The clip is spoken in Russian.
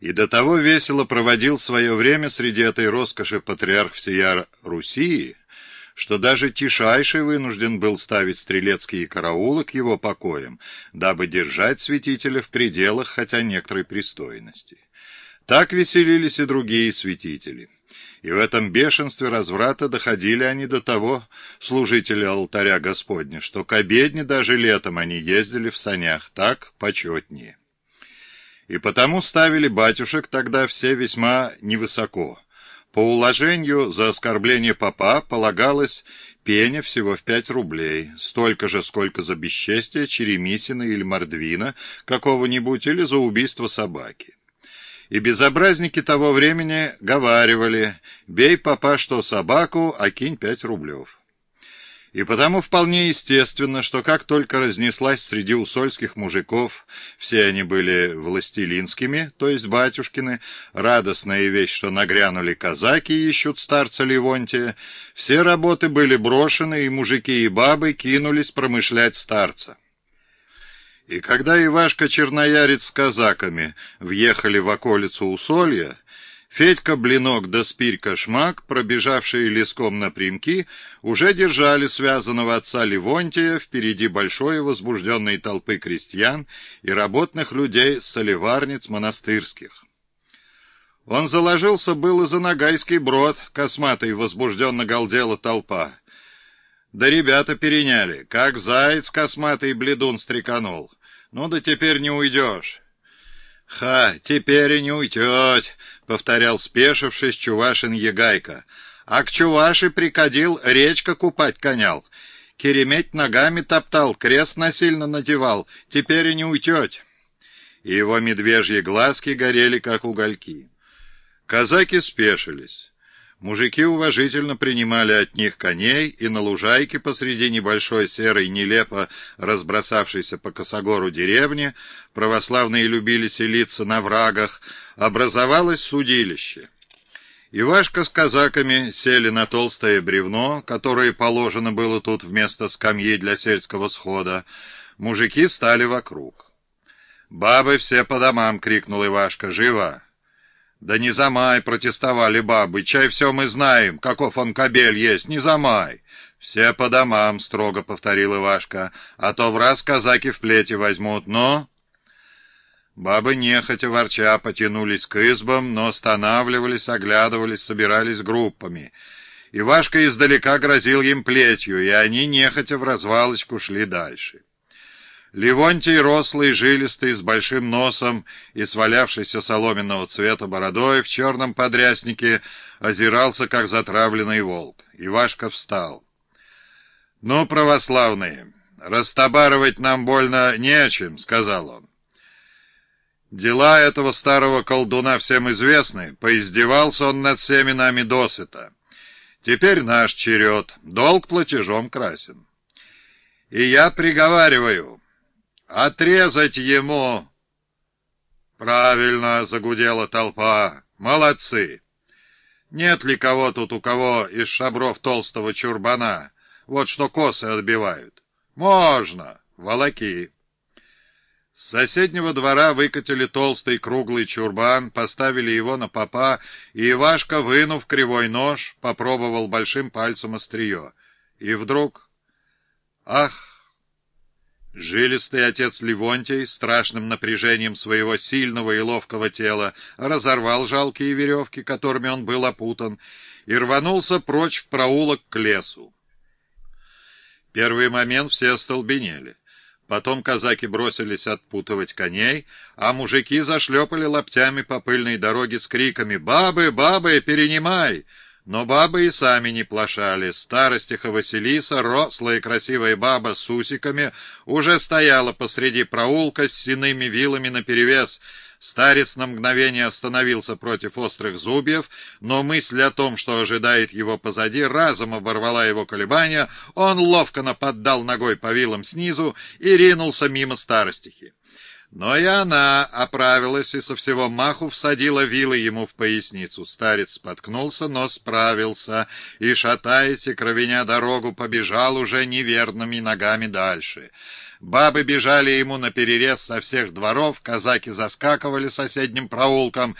И до того весело проводил свое время среди этой роскоши патриарх всея Руси, что даже Тишайший вынужден был ставить стрелецкие караулы к его покоям, дабы держать святителя в пределах хотя некоторой пристойности. Так веселились и другие святители. И в этом бешенстве разврата доходили они до того служителя алтаря Господня, что к обедне даже летом они ездили в санях, так почетнее. И потому ставили батюшек тогда все весьма невысоко. По уложению за оскорбление папа полагалось пеня всего в пять рублей, столько же, сколько за бесчестие Черемисина или Мордвина какого-нибудь или за убийство собаки. И безобразники того времени говаривали «бей папа что собаку, а кинь пять рублев». И потому вполне естественно, что как только разнеслась среди усольских мужиков, все они были властелинскими, то есть батюшкины, радостная вещь, что нагрянули казаки и ищут старца Ливонтия, все работы были брошены, и мужики и бабы кинулись промышлять старца. И когда Ивашка Черноярец с казаками въехали в околицу Усолья, Федька Блинок да Спирька Шмак, пробежавшие леском напрямки, уже держали связанного отца Ливонтия впереди большой возбужденной толпы крестьян и работных людей соливарниц монастырских. Он заложился был и за Ногайский брод, косматый возбужденно галдела толпа. Да ребята переняли, как заяц косматый бледун стреканул. Ну да теперь не уйдешь. «Ха, теперь и не уйдет», — повторял спешившись Чувашин Егайка. «А к Чуваши прикадил, речка купать конял. Кереметь ногами топтал, крест насильно надевал, теперь и не уйдет». И его медвежьи глазки горели, как угольки. Казаки спешились. Мужики уважительно принимали от них коней, и на лужайке посреди небольшой серой, нелепо разбросавшейся по косогору деревни, православные любили селиться на врагах, образовалось судилище. Ивашка с казаками сели на толстое бревно, которое положено было тут вместо скамьи для сельского схода. Мужики стали вокруг. «Бабы все по домам!» — крикнул Ивашка. «Живо!» «Да не замай!» — протестовали бабы. «Чай все мы знаем, каков он кобель есть, не замай!» «Все по домам!» — строго повторил Ивашка. «А то в раз казаки в плети возьмут, но...» Бабы нехотя ворча потянулись к избам, но останавливались, оглядывались, собирались группами. Ивашка издалека грозил им плетью, и они нехотя в развалочку шли дальше. Левонтий, рослый, жилистый, с большим носом и свалявшийся соломенного цвета бородой в черном подряснике, озирался, как затравленный волк. Ивашка встал. «Ну, православные, растобарывать нам больно нечем», — сказал он. «Дела этого старого колдуна всем известны, поиздевался он над всеми нами досыта. Теперь наш черед, долг платежом красен. И я приговариваю...» Отрезать ему!» «Правильно!» — загудела толпа. «Молодцы! Нет ли кого тут, у кого из шабров толстого чурбана? Вот что косы отбивают. Можно! Волоки!» С соседнего двора выкатили толстый круглый чурбан, поставили его на попа, и Ивашка, вынув кривой нож, попробовал большим пальцем острие. И вдруг... Ах! Жилистый отец Ливонтий, страшным напряжением своего сильного и ловкого тела, разорвал жалкие веревки, которыми он был опутан, и рванулся прочь в проулок к лесу. Первый момент все остолбенели. Потом казаки бросились отпутывать коней, а мужики зашлепали лоптями по пыльной дороге с криками «Бабы, бабы, перенимай!» Но бабы и сами не плашали. Старостиха Василиса, рослая красивая баба с усиками, уже стояла посреди проулка с сиными вилами наперевес. Старец на мгновение остановился против острых зубьев, но мысль о том, что ожидает его позади, разом оборвала его колебания. Он ловко наподдал ногой по вилам снизу и ринулся мимо старостихи. Но и она оправилась и со всего маху всадила вилы ему в поясницу. Старец споткнулся, но справился, и, шатаясь и кровеня дорогу, побежал уже неверными ногами дальше. Бабы бежали ему на перерез со всех дворов, казаки заскакивали соседним проулком,